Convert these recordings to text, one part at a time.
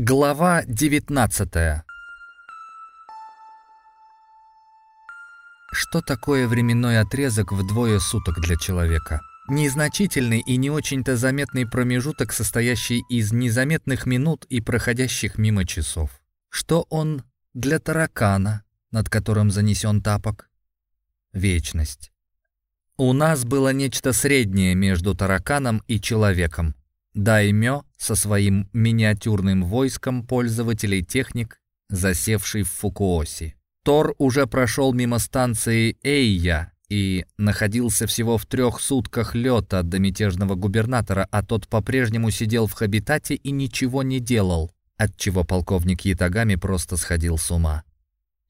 Глава 19 Что такое временной отрезок в двое суток для человека? Незначительный и не очень-то заметный промежуток, состоящий из незаметных минут и проходящих мимо часов. Что он для таракана, над которым занесен тапок? Вечность. У нас было нечто среднее между тараканом и человеком. Даймё со своим миниатюрным войском пользователей техник, засевший в Фукуоси. Тор уже прошел мимо станции Эйя и находился всего в трех сутках лета до мятежного губернатора, а тот по-прежнему сидел в хабитате и ничего не делал, отчего полковник Ятагами просто сходил с ума.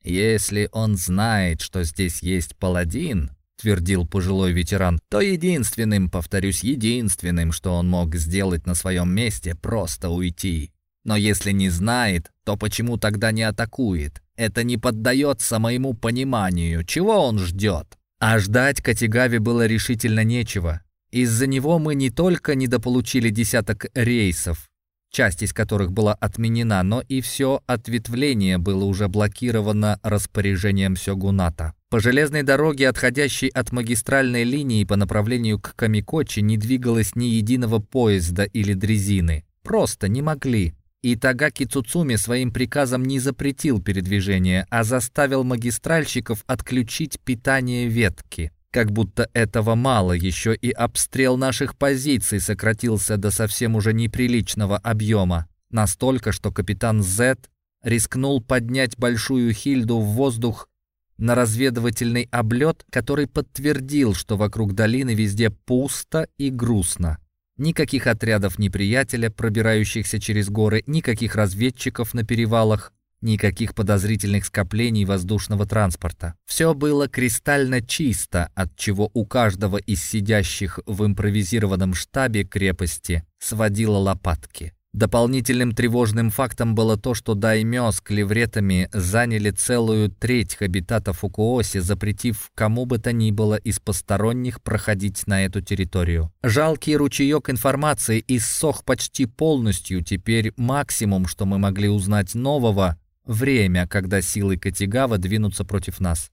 «Если он знает, что здесь есть паладин», твердил пожилой ветеран, то единственным, повторюсь, единственным, что он мог сделать на своем месте, просто уйти. Но если не знает, то почему тогда не атакует? Это не поддается моему пониманию. Чего он ждет? А ждать Катигаве было решительно нечего. Из-за него мы не только недополучили десяток рейсов, часть из которых была отменена, но и все ответвление было уже блокировано распоряжением Сёгуната. По железной дороге, отходящей от магистральной линии по направлению к Камикочи, не двигалось ни единого поезда или дрезины. Просто не могли. И Тагаки Цуцуми своим приказом не запретил передвижение, а заставил магистральщиков отключить питание ветки. Как будто этого мало, еще и обстрел наших позиций сократился до совсем уже неприличного объема. Настолько, что капитан Зет рискнул поднять большую хильду в воздух на разведывательный облет, который подтвердил, что вокруг долины везде пусто и грустно. Никаких отрядов неприятеля, пробирающихся через горы, никаких разведчиков на перевалах, Никаких подозрительных скоплений воздушного транспорта. Все было кристально чисто, от чего у каждого из сидящих в импровизированном штабе крепости сводило лопатки. Дополнительным тревожным фактом было то, что даймё с клевретами заняли целую треть хабитата Фукуоси, запретив кому бы то ни было из посторонних проходить на эту территорию. Жалкий ручеек информации иссох почти полностью, теперь максимум, что мы могли узнать нового, время, когда силы Катигава двинутся против нас.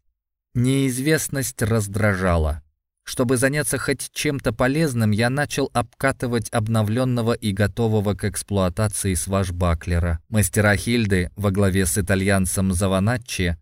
Неизвестность раздражала. Чтобы заняться хоть чем-то полезным, я начал обкатывать обновленного и готового к эксплуатации сважбаклера. Мастера Хильды во главе с итальянцем Заваначчи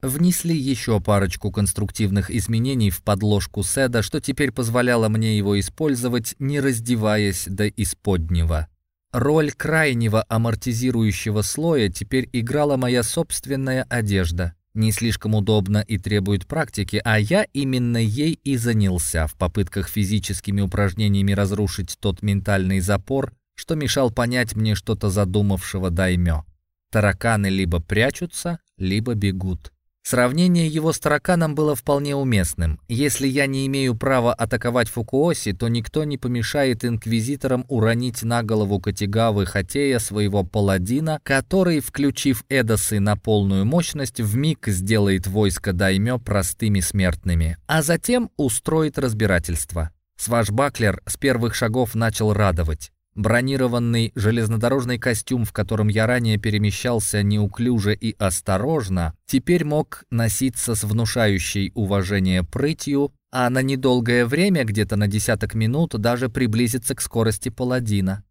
внесли еще парочку конструктивных изменений в подложку Седа, что теперь позволяло мне его использовать, не раздеваясь до исподнего. Роль крайнего амортизирующего слоя теперь играла моя собственная одежда. Не слишком удобно и требует практики, а я именно ей и занялся в попытках физическими упражнениями разрушить тот ментальный запор, что мешал понять мне что-то задумавшего даймё. Тараканы либо прячутся, либо бегут. Сравнение его с тараканом было вполне уместным. Если я не имею права атаковать Фукуоси, то никто не помешает инквизиторам уронить на голову Катигавы Хатея своего паладина, который, включив Эдосы на полную мощность, вмиг сделает войско Даймё простыми смертными, а затем устроит разбирательство. Свашбаклер с первых шагов начал радовать. Бронированный железнодорожный костюм, в котором я ранее перемещался неуклюже и осторожно, теперь мог носиться с внушающей уважение прытью, а на недолгое время, где-то на десяток минут, даже приблизиться к скорости паладина.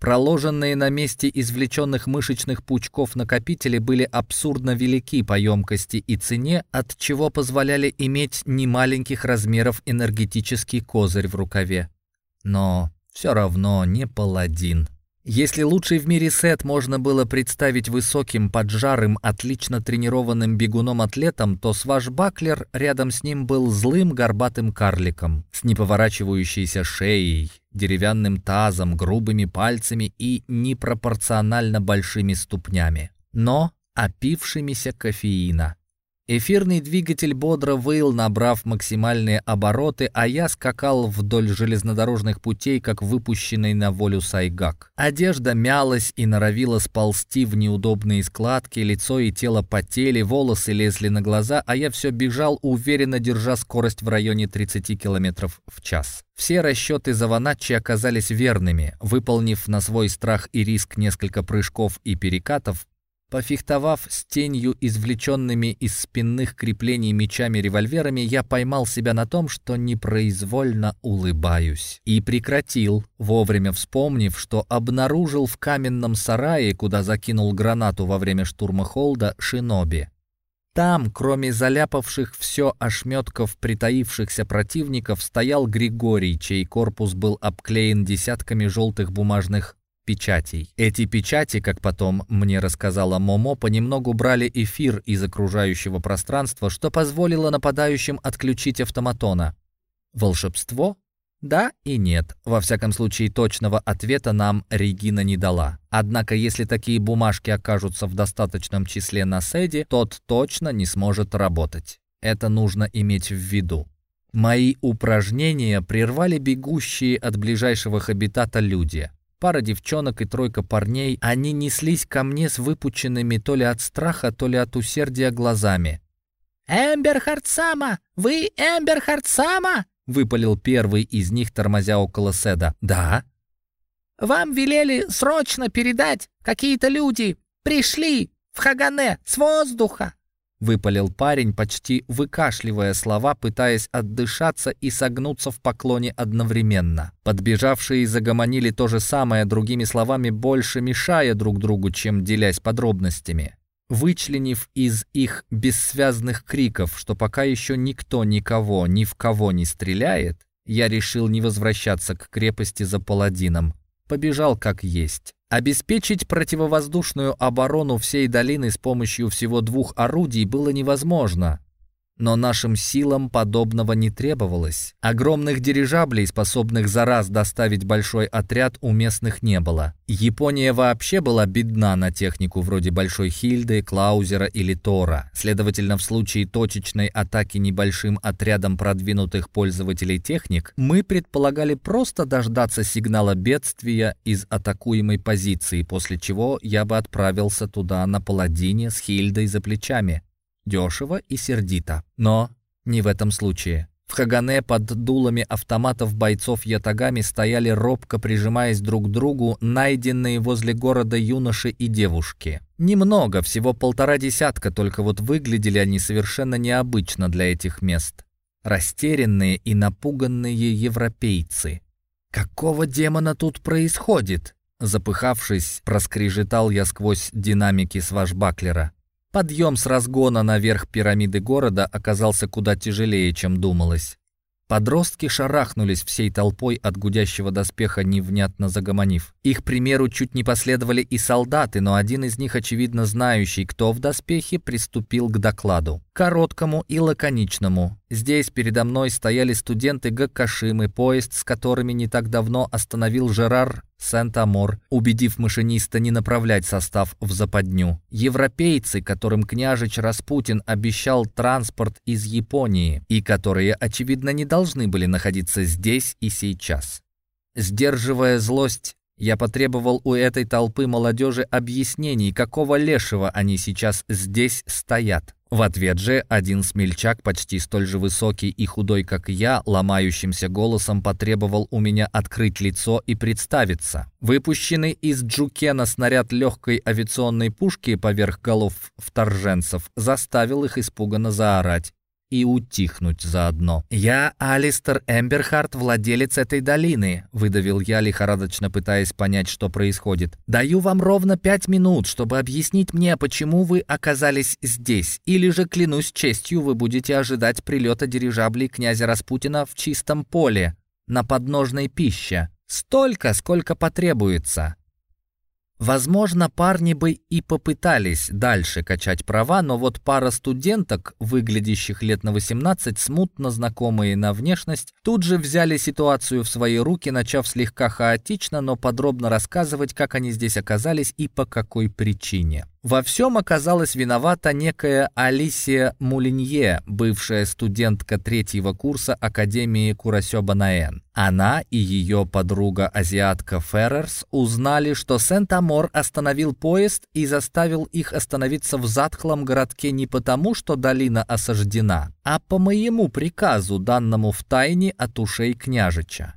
Проложенные на месте извлеченных мышечных пучков накопители были абсурдно велики по емкости и цене, от чего позволяли иметь немаленьких размеров энергетический козырь в рукаве. Но все равно не паладин. Если лучший в мире сет можно было представить высоким, поджарым, отлично тренированным бегуном-атлетом, то свашбаклер рядом с ним был злым горбатым карликом с неповорачивающейся шеей, деревянным тазом, грубыми пальцами и непропорционально большими ступнями, но опившимися кофеина. Эфирный двигатель бодро выл, набрав максимальные обороты, а я скакал вдоль железнодорожных путей, как выпущенный на волю сайгак. Одежда мялась и норовила сползти в неудобные складки, лицо и тело потели, волосы лезли на глаза, а я все бежал, уверенно держа скорость в районе 30 км в час. Все расчеты Заваначи оказались верными. Выполнив на свой страх и риск несколько прыжков и перекатов, Пофехтовав с тенью, извлеченными из спинных креплений мечами-револьверами, я поймал себя на том, что непроизвольно улыбаюсь. И прекратил, вовремя вспомнив, что обнаружил в каменном сарае, куда закинул гранату во время штурма Холда, шиноби. Там, кроме заляпавших все ошметков притаившихся противников, стоял Григорий, чей корпус был обклеен десятками желтых бумажных печатей. Эти печати, как потом мне рассказала Момо, понемногу брали эфир из окружающего пространства, что позволило нападающим отключить автоматона. Волшебство? Да и нет. Во всяком случае, точного ответа нам Регина не дала. Однако, если такие бумажки окажутся в достаточном числе на седе, тот точно не сможет работать. Это нужно иметь в виду. Мои упражнения прервали бегущие от ближайшего хабитата люди. Пара девчонок и тройка парней, они неслись ко мне с выпученными то ли от страха, то ли от усердия глазами. «Эмберхард Сама! Вы Эмберхард Сама?» — выпалил первый из них, тормозя около Седа. «Да?» «Вам велели срочно передать, какие-то люди пришли в Хагане с воздуха!» Выпалил парень, почти выкашливая слова, пытаясь отдышаться и согнуться в поклоне одновременно. Подбежавшие загомонили то же самое, другими словами, больше мешая друг другу, чем делясь подробностями. Вычленив из их бессвязных криков, что пока еще никто никого ни в кого не стреляет, я решил не возвращаться к крепости за паладином. Побежал как есть. Обеспечить противовоздушную оборону всей долины с помощью всего двух орудий было невозможно. Но нашим силам подобного не требовалось. Огромных дирижаблей, способных за раз доставить большой отряд, у местных не было. Япония вообще была бедна на технику вроде Большой Хильды, Клаузера или Тора. Следовательно, в случае точечной атаки небольшим отрядом продвинутых пользователей техник, мы предполагали просто дождаться сигнала бедствия из атакуемой позиции, после чего я бы отправился туда на паладине с Хильдой за плечами дешево и сердито. Но не в этом случае. В Хагане под дулами автоматов бойцов ятагами стояли робко прижимаясь друг к другу найденные возле города юноши и девушки. Немного, всего полтора десятка, только вот выглядели они совершенно необычно для этих мест. Растерянные и напуганные европейцы. «Какого демона тут происходит?» Запыхавшись, проскрежетал я сквозь динамики сважбаклера. Подъем с разгона наверх пирамиды города оказался куда тяжелее, чем думалось. Подростки шарахнулись всей толпой от гудящего доспеха, невнятно загомонив. Их примеру чуть не последовали и солдаты, но один из них, очевидно знающий, кто в доспехе, приступил к докладу. Короткому и лаконичному. Здесь передо мной стояли студенты Гаккашимы, поезд с которыми не так давно остановил Жерар Сент-Амор, убедив машиниста не направлять состав в западню. Европейцы, которым княжич Распутин обещал транспорт из Японии и которые, очевидно, не должны были находиться здесь и сейчас. Сдерживая злость, я потребовал у этой толпы молодежи объяснений, какого лешего они сейчас здесь стоят. В ответ же один смельчак, почти столь же высокий и худой, как я, ломающимся голосом потребовал у меня открыть лицо и представиться. Выпущенный из Джукена снаряд легкой авиационной пушки поверх голов вторженцев заставил их испуганно заорать и утихнуть заодно. «Я Алистер Эмберхарт, владелец этой долины», — выдавил я, лихорадочно пытаясь понять, что происходит. «Даю вам ровно пять минут, чтобы объяснить мне, почему вы оказались здесь, или же, клянусь честью, вы будете ожидать прилета дирижаблей князя Распутина в чистом поле, на подножной пище. Столько, сколько потребуется. Возможно, парни бы и попытались дальше качать права, но вот пара студенток, выглядящих лет на 18, смутно знакомые на внешность, тут же взяли ситуацию в свои руки, начав слегка хаотично, но подробно рассказывать, как они здесь оказались и по какой причине. Во всем оказалась виновата некая Алисия Мулинье, бывшая студентка третьего курса Академии Курасёба-Наэн. Она и ее подруга-азиатка Феррерс узнали, что Сент-Амор остановил поезд и заставил их остановиться в затхлом городке не потому, что долина осаждена, а по моему приказу, данному в тайне от ушей княжича.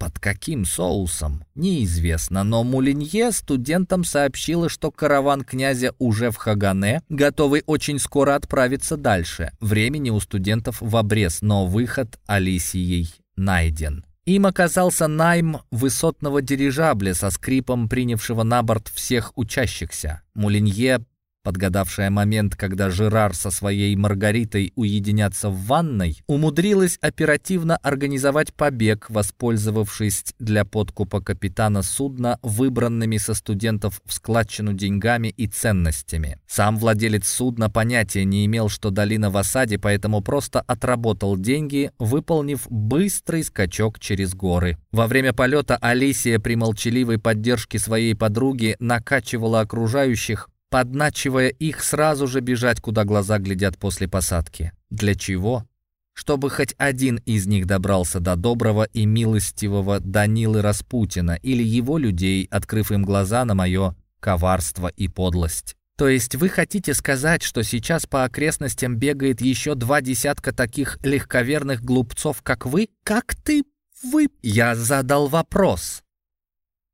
Под каким соусом? Неизвестно, но Мулинье студентам сообщила, что караван князя уже в Хагане, готовый очень скоро отправиться дальше. Времени у студентов в обрез, но выход Алисией найден. Им оказался найм высотного дирижабля со скрипом принявшего на борт всех учащихся. Мулинье подгадавшая момент, когда Жерар со своей Маргаритой уединятся в ванной, умудрилась оперативно организовать побег, воспользовавшись для подкупа капитана судна выбранными со студентов в складчину деньгами и ценностями. Сам владелец судна понятия не имел, что долина в осаде, поэтому просто отработал деньги, выполнив быстрый скачок через горы. Во время полета Алисия при молчаливой поддержке своей подруги накачивала окружающих, подначивая их сразу же бежать, куда глаза глядят после посадки. Для чего? Чтобы хоть один из них добрался до доброго и милостивого Данилы Распутина или его людей, открыв им глаза на мое коварство и подлость. То есть вы хотите сказать, что сейчас по окрестностям бегает еще два десятка таких легковерных глупцов, как вы? Как ты? Вы? Я задал вопрос.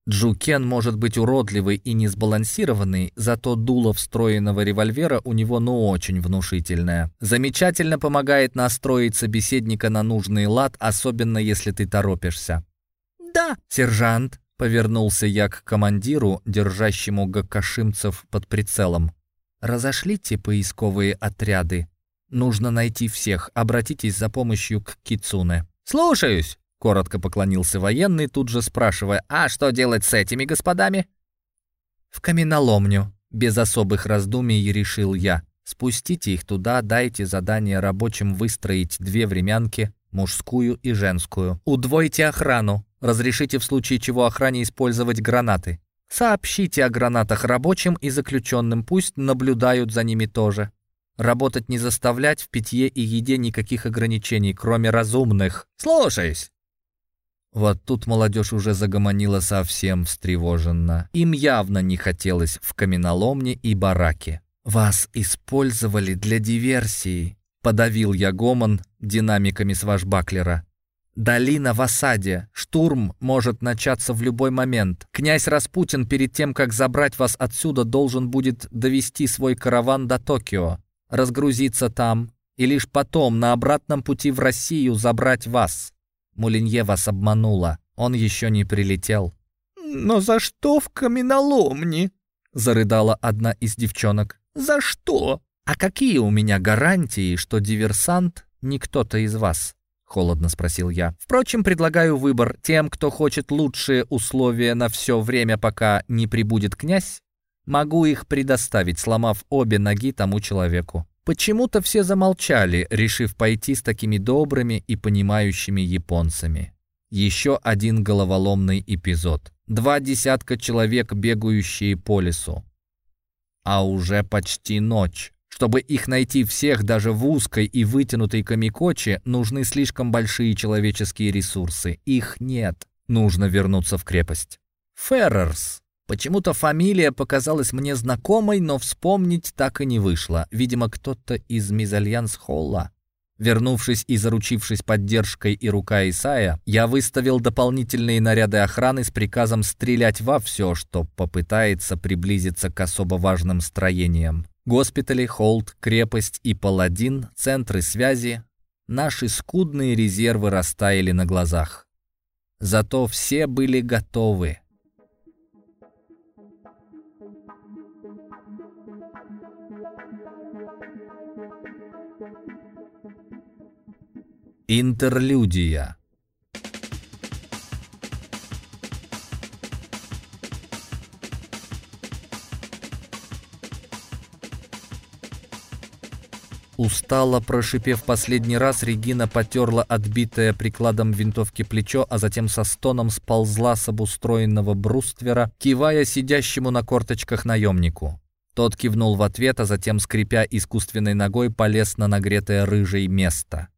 Джукен может быть уродливый и несбалансированный, зато дуло встроенного револьвера у него ну очень внушительное. Замечательно помогает настроить собеседника на нужный лад, особенно если ты торопишься. «Да, сержант», — повернулся я к командиру, держащему гакашимцев под прицелом. «Разошлите поисковые отряды. Нужно найти всех. Обратитесь за помощью к Кицуне». «Слушаюсь!» Коротко поклонился военный, тут же спрашивая, «А что делать с этими господами?» «В каменоломню», — без особых раздумий решил я. «Спустите их туда, дайте задание рабочим выстроить две времянки, мужскую и женскую. Удвойте охрану. Разрешите в случае чего охране использовать гранаты. Сообщите о гранатах рабочим и заключенным, пусть наблюдают за ними тоже. Работать не заставлять, в питье и еде никаких ограничений, кроме разумных. Слушаюсь!» Вот тут молодежь уже загомонила совсем встревоженно. Им явно не хотелось в каменоломне и бараке. «Вас использовали для диверсии», — подавил я гомон динамиками свашбаклера. «Долина в осаде. Штурм может начаться в любой момент. Князь Распутин перед тем, как забрать вас отсюда, должен будет довести свой караван до Токио, разгрузиться там и лишь потом на обратном пути в Россию забрать вас. Мулинье вас обманула. Он еще не прилетел». «Но за что в каменоломне?» — зарыдала одна из девчонок. «За что?» «А какие у меня гарантии, что диверсант не кто-то из вас?» — холодно спросил я. «Впрочем, предлагаю выбор тем, кто хочет лучшие условия на все время, пока не прибудет князь. Могу их предоставить, сломав обе ноги тому человеку. Почему-то все замолчали, решив пойти с такими добрыми и понимающими японцами. Еще один головоломный эпизод. Два десятка человек, бегающие по лесу. А уже почти ночь. Чтобы их найти всех даже в узкой и вытянутой Камикоче, нужны слишком большие человеческие ресурсы. Их нет. Нужно вернуться в крепость. Феррерс Почему-то фамилия показалась мне знакомой, но вспомнить так и не вышло. Видимо, кто-то из Мизальянс-Холла. Вернувшись и заручившись поддержкой и рука Исая, я выставил дополнительные наряды охраны с приказом стрелять во все, что попытается приблизиться к особо важным строениям. Госпитали, холд, крепость и паладин, центры связи. Наши скудные резервы растаяли на глазах. Зато все были готовы. Интерлюдия Устало прошипев последний раз, Регина потерла отбитое прикладом винтовки плечо, а затем со стоном сползла с обустроенного бруствера, кивая сидящему на корточках наемнику. Тот кивнул в ответ, а затем, скрипя искусственной ногой, полез на нагретое рыжей место.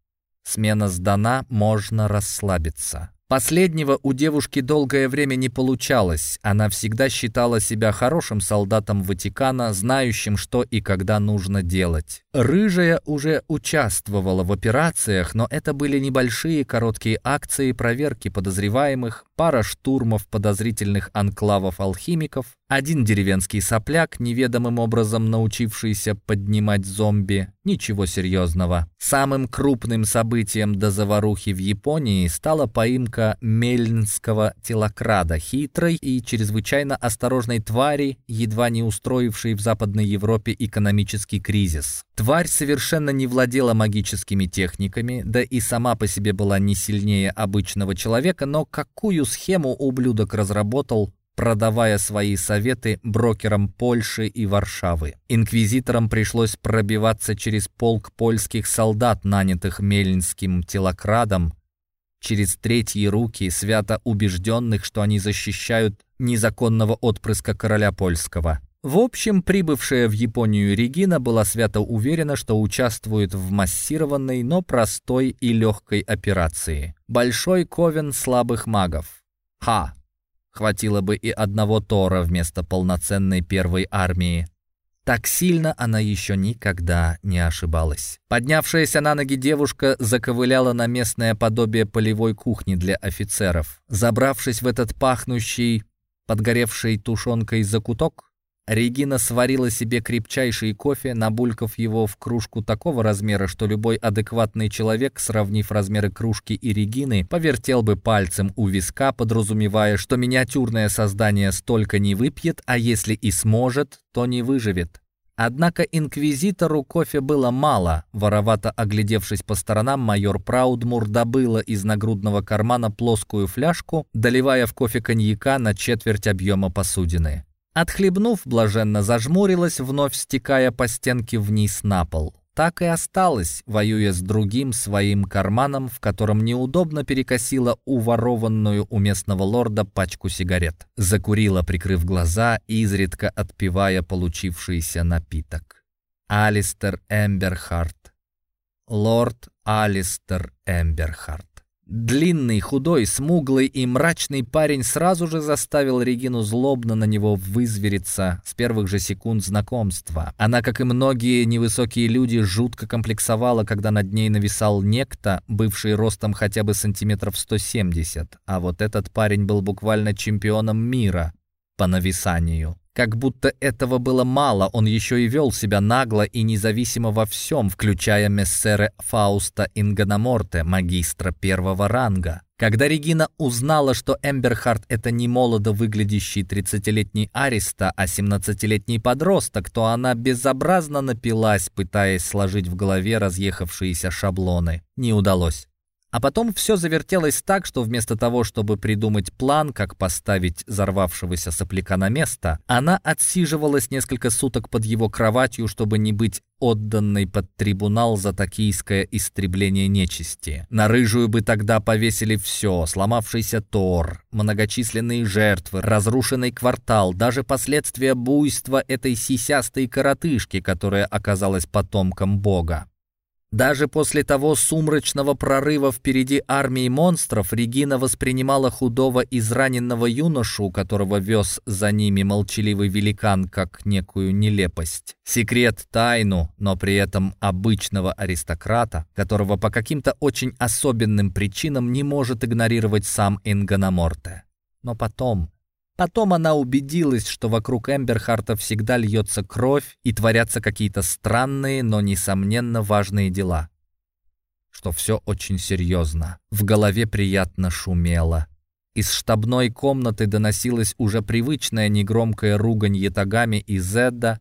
Смена сдана, можно расслабиться. Последнего у девушки долгое время не получалось. Она всегда считала себя хорошим солдатом Ватикана, знающим, что и когда нужно делать. Рыжая уже участвовала в операциях, но это были небольшие короткие акции проверки подозреваемых, пара штурмов подозрительных анклавов алхимиков, один деревенский сопляк, неведомым образом научившийся поднимать зомби. Ничего серьезного. Самым крупным событием до заварухи в Японии стала поимка мельнского телокрада, хитрой и чрезвычайно осторожной твари, едва не устроившей в Западной Европе экономический кризис. Тварь совершенно не владела магическими техниками, да и сама по себе была не сильнее обычного человека, но какую схему ублюдок разработал, продавая свои советы брокерам Польши и Варшавы. Инквизиторам пришлось пробиваться через полк польских солдат, нанятых Мельнским телокрадом, через третьи руки, свято убежденных, что они защищают незаконного отпрыска короля польского. В общем, прибывшая в Японию Регина была свято уверена, что участвует в массированной, но простой и легкой операции. Большой ковен слабых магов. Ха! Хватило бы и одного Тора вместо полноценной первой армии. Так сильно она еще никогда не ошибалась. Поднявшаяся на ноги девушка заковыляла на местное подобие полевой кухни для офицеров. Забравшись в этот пахнущий, подгоревшей тушенкой закуток, Регина сварила себе крепчайший кофе, набулькав его в кружку такого размера, что любой адекватный человек, сравнив размеры кружки и Регины, повертел бы пальцем у виска, подразумевая, что миниатюрное создание столько не выпьет, а если и сможет, то не выживет. Однако инквизитору кофе было мало. Воровато оглядевшись по сторонам, майор Праудмур добыла из нагрудного кармана плоскую фляжку, доливая в кофе коньяка на четверть объема посудины. Отхлебнув, блаженно зажмурилась, вновь стекая по стенке вниз на пол. Так и осталась, воюя с другим своим карманом, в котором неудобно перекосила уворованную у местного лорда пачку сигарет. Закурила, прикрыв глаза, изредка отпивая получившийся напиток. Алистер Эмберхарт. Лорд Алистер Эмберхарт. Длинный, худой, смуглый и мрачный парень сразу же заставил Регину злобно на него вызвериться с первых же секунд знакомства. Она, как и многие невысокие люди, жутко комплексовала, когда над ней нависал некто, бывший ростом хотя бы сантиметров 170, а вот этот парень был буквально чемпионом мира по нависанию. Как будто этого было мало, он еще и вел себя нагло и независимо во всем, включая мессере Фауста Ингономорте, магистра первого ранга. Когда Регина узнала, что Эмберхард — это не молодо выглядящий 30-летний ариста, а 17-летний подросток, то она безобразно напилась, пытаясь сложить в голове разъехавшиеся шаблоны. Не удалось. А потом все завертелось так, что вместо того, чтобы придумать план, как поставить взорвавшегося сопляка на место, она отсиживалась несколько суток под его кроватью, чтобы не быть отданной под трибунал за токийское истребление нечисти. На рыжую бы тогда повесили все, сломавшийся Тор, многочисленные жертвы, разрушенный квартал, даже последствия буйства этой сисястой коротышки, которая оказалась потомком бога. Даже после того сумрачного прорыва впереди армии монстров Регина воспринимала худого израненного юношу, которого вез за ними молчаливый великан, как некую нелепость. Секрет, тайну, но при этом обычного аристократа, которого по каким-то очень особенным причинам не может игнорировать сам Ингономорте. Но потом, Потом она убедилась, что вокруг Эмберхарта всегда льется кровь и творятся какие-то странные, но, несомненно, важные дела. Что все очень серьезно. В голове приятно шумело. Из штабной комнаты доносилась уже привычная негромкая ругань ятагами и Зедда,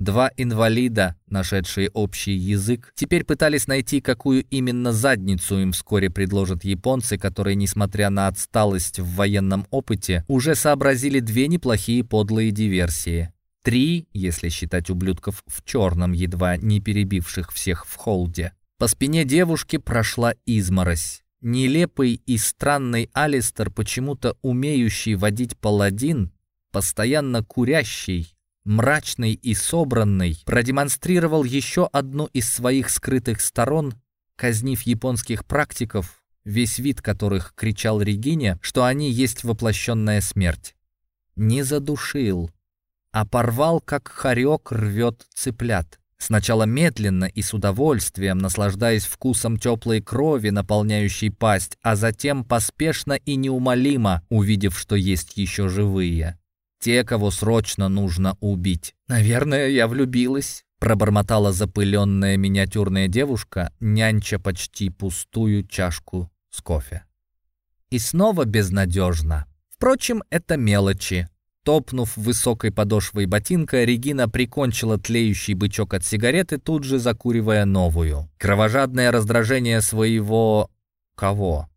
Два инвалида, нашедшие общий язык, теперь пытались найти, какую именно задницу им вскоре предложат японцы, которые, несмотря на отсталость в военном опыте, уже сообразили две неплохие подлые диверсии. Три, если считать ублюдков в черном, едва не перебивших всех в холде. По спине девушки прошла изморозь. Нелепый и странный Алистер, почему-то умеющий водить паладин, постоянно курящий, мрачный и собранный, продемонстрировал еще одну из своих скрытых сторон, казнив японских практиков, весь вид которых кричал Регине, что они есть воплощенная смерть. Не задушил, а порвал, как хорек рвет цыплят. Сначала медленно и с удовольствием, наслаждаясь вкусом теплой крови, наполняющей пасть, а затем поспешно и неумолимо, увидев, что есть еще живые. Те, кого срочно нужно убить. «Наверное, я влюбилась», — пробормотала запыленная миниатюрная девушка, нянча почти пустую чашку с кофе. И снова безнадежно. Впрочем, это мелочи. Топнув высокой подошвой ботинка, Регина прикончила тлеющий бычок от сигареты, тут же закуривая новую. Кровожадное раздражение своего... кого?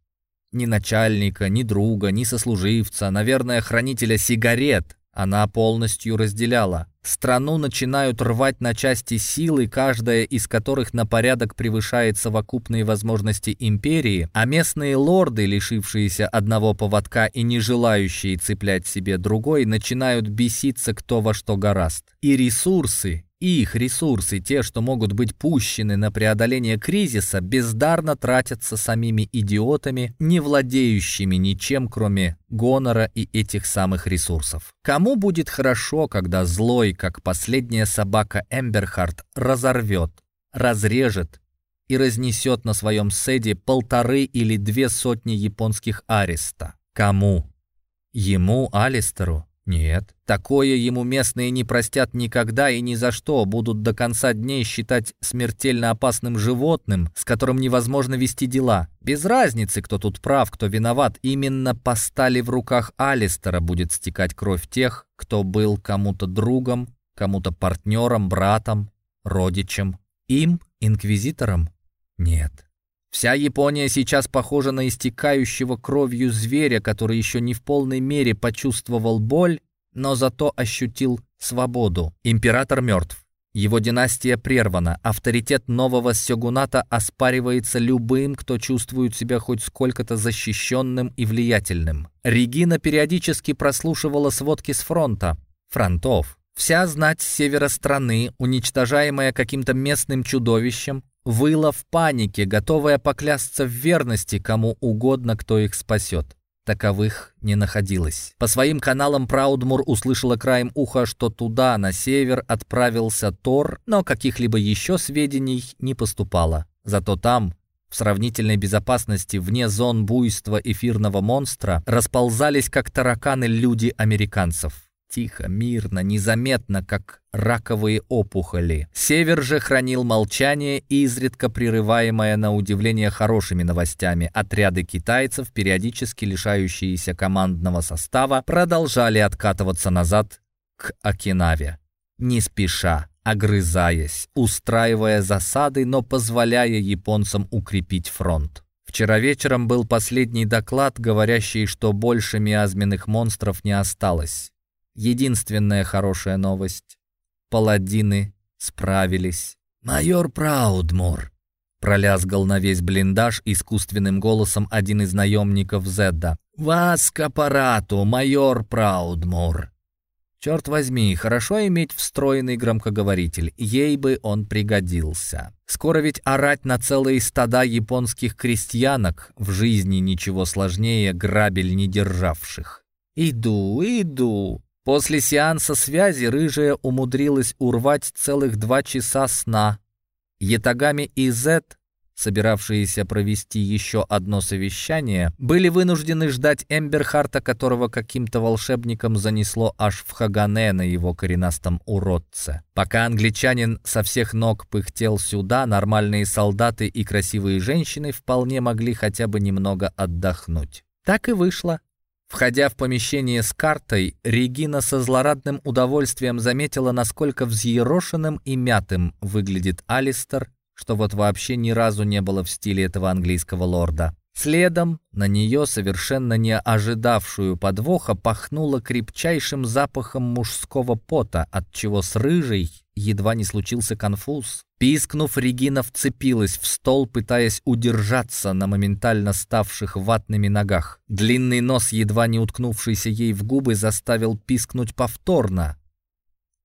Ни начальника, ни друга, ни сослуживца, наверное, хранителя сигарет она полностью разделяла. Страну начинают рвать на части силы, каждая из которых на порядок превышает совокупные возможности империи, а местные лорды, лишившиеся одного поводка и не желающие цеплять себе другой, начинают беситься кто во что гораст. И ресурсы, их ресурсы, те, что могут быть пущены на преодоление кризиса, бездарно тратятся самими идиотами, не владеющими ничем, кроме гонора и этих самых ресурсов. Кому будет хорошо, когда злой, как последняя собака Эмберхарт, разорвет, разрежет и разнесет на своем седе полторы или две сотни японских ареста? Кому? Ему, Алистеру? Нет, такое ему местные не простят никогда и ни за что, будут до конца дней считать смертельно опасным животным, с которым невозможно вести дела. Без разницы, кто тут прав, кто виноват, именно по стали в руках Алистера будет стекать кровь тех, кто был кому-то другом, кому-то партнером, братом, родичем. Им, инквизитором? Нет. Вся Япония сейчас похожа на истекающего кровью зверя, который еще не в полной мере почувствовал боль, но зато ощутил свободу. Император мертв. Его династия прервана, авторитет нового сёгуната оспаривается любым, кто чувствует себя хоть сколько-то защищенным и влиятельным. Регина периодически прослушивала сводки с фронта, фронтов. Вся знать севера страны, уничтожаемая каким-то местным чудовищем, выла в панике, готовая поклясться в верности кому угодно, кто их спасет. Таковых не находилось. По своим каналам Праудмур услышала краем уха, что туда, на север, отправился Тор, но каких-либо еще сведений не поступало. Зато там, в сравнительной безопасности, вне зон буйства эфирного монстра, расползались как тараканы люди американцев тихо, мирно, незаметно, как раковые опухоли. Север же хранил молчание, изредка прерываемое на удивление хорошими новостями. Отряды китайцев, периодически лишающиеся командного состава, продолжали откатываться назад к Окинаве. Не спеша, огрызаясь, устраивая засады, но позволяя японцам укрепить фронт. Вчера вечером был последний доклад, говорящий, что больше миазменных монстров не осталось. Единственная хорошая новость. Паладины справились. «Майор Праудмур», — пролязгал на весь блиндаж искусственным голосом один из наемников Зедда. «Вас к аппарату, майор Праудмур». Черт возьми, хорошо иметь встроенный громкоговоритель, ей бы он пригодился. Скоро ведь орать на целые стада японских крестьянок, в жизни ничего сложнее грабель не державших. «Иду, иду», После сеанса связи рыжая умудрилась урвать целых два часа сна. Ятагами и Зет, собиравшиеся провести еще одно совещание, были вынуждены ждать Эмберхарта, которого каким-то волшебником занесло аж в Хагане на его коренастом уродце. Пока англичанин со всех ног пыхтел сюда, нормальные солдаты и красивые женщины вполне могли хотя бы немного отдохнуть. Так и вышло. Входя в помещение с картой, Регина со злорадным удовольствием заметила, насколько взъерошенным и мятым выглядит Алистер, что вот вообще ни разу не было в стиле этого английского лорда. Следом на нее, совершенно не ожидавшую подвоха, пахнуло крепчайшим запахом мужского пота, от чего с рыжей едва не случился конфуз. Пискнув, Регина вцепилась в стол, пытаясь удержаться на моментально ставших ватными ногах. Длинный нос, едва не уткнувшийся ей в губы, заставил пискнуть повторно.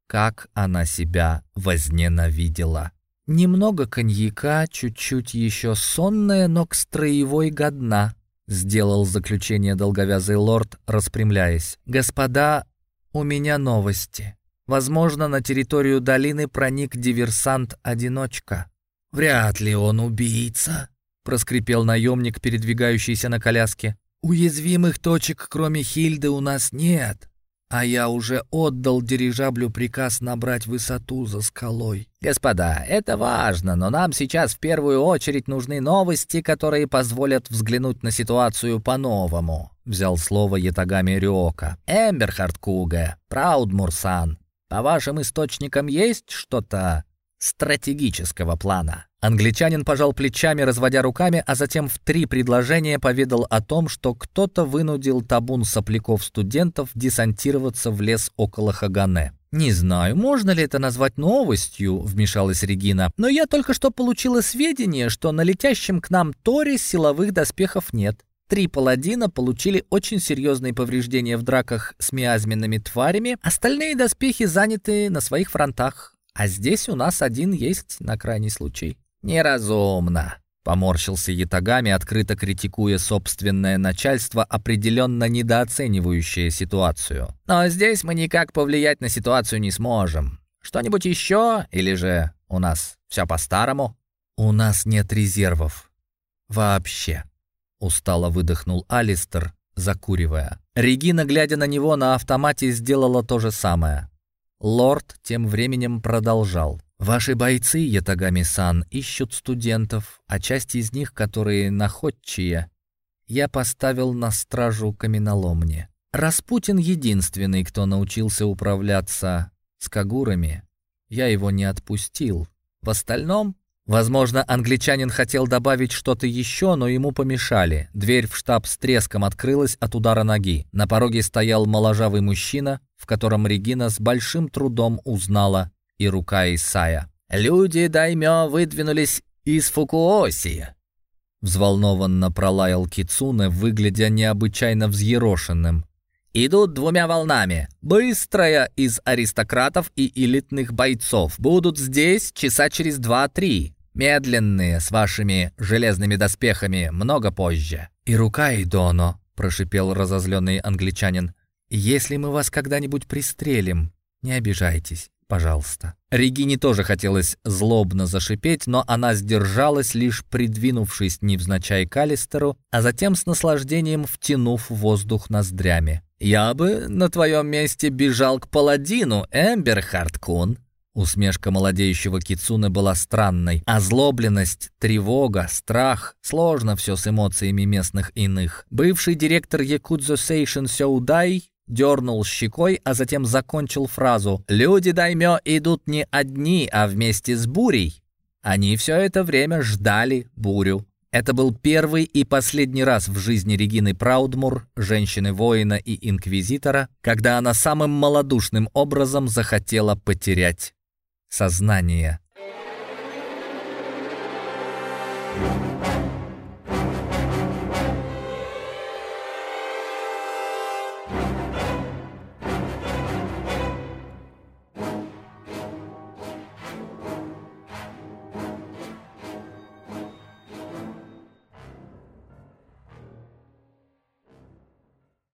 как она себя возненавидела. Немного коньяка, чуть-чуть еще сонная, но к строевой годна, сделал заключение долговязый лорд, распрямляясь. «Господа, у меня новости. Возможно, на территорию долины проник диверсант-одиночка». «Вряд ли он убийца», — проскрипел наемник, передвигающийся на коляске. «Уязвимых точек, кроме Хильды, у нас нет. А я уже отдал дирижаблю приказ набрать высоту за скалой. Господа, это важно, но нам сейчас в первую очередь нужны новости, которые позволят взглянуть на ситуацию по-новому. Взял слово Ятагами Рюока. Эмберхард Куга, Праудмурсан. По вашим источникам есть что-то стратегического плана? Англичанин пожал плечами, разводя руками, а затем в три предложения поведал о том, что кто-то вынудил табун сопляков-студентов десантироваться в лес около Хагане. «Не знаю, можно ли это назвать новостью», — вмешалась Регина, «но я только что получила сведения, что на летящем к нам Торе силовых доспехов нет. Три паладина получили очень серьезные повреждения в драках с миазменными тварями, остальные доспехи заняты на своих фронтах, а здесь у нас один есть на крайний случай». «Неразумно», — поморщился Ятагами, открыто критикуя собственное начальство, определенно недооценивающее ситуацию. «Но здесь мы никак повлиять на ситуацию не сможем. Что-нибудь еще? Или же у нас все по-старому?» «У нас нет резервов. Вообще», — устало выдохнул Алистер, закуривая. Регина, глядя на него на автомате, сделала то же самое. Лорд тем временем продолжал. Ваши бойцы, Ятагами-сан, ищут студентов, а часть из них, которые находчие, я поставил на стражу каменоломни. Распутин единственный, кто научился управляться с кагурами. Я его не отпустил. В остальном, возможно, англичанин хотел добавить что-то еще, но ему помешали. Дверь в штаб с треском открылась от удара ноги. На пороге стоял моложавый мужчина, в котором Регина с большим трудом узнала и рука Исая. «Люди Даймё выдвинулись из Фукуоси!» Взволнованно пролаял Кицуне, выглядя необычайно взъерошенным. «Идут двумя волнами. Быстрая из аристократов и элитных бойцов. Будут здесь часа через два-три. Медленные, с вашими железными доспехами, много позже». «И рука Идоно», — прошипел разозленный англичанин. «Если мы вас когда-нибудь пристрелим, не обижайтесь пожалуйста». Регине тоже хотелось злобно зашипеть, но она сдержалась, лишь придвинувшись невзначай к Алистеру, а затем с наслаждением втянув воздух ноздрями. «Я бы на твоем месте бежал к паладину, Эмбер Харткун». Усмешка молодеющего Кицуны была странной. Озлобленность, тревога, страх — сложно все с эмоциями местных иных. Бывший директор Якудзо Сейшин Сяудай дернул щекой, а затем закончил фразу «Люди Даймё идут не одни, а вместе с бурей». Они все это время ждали бурю. Это был первый и последний раз в жизни Регины Праудмур, женщины-воина и инквизитора, когда она самым малодушным образом захотела потерять сознание. Thank you.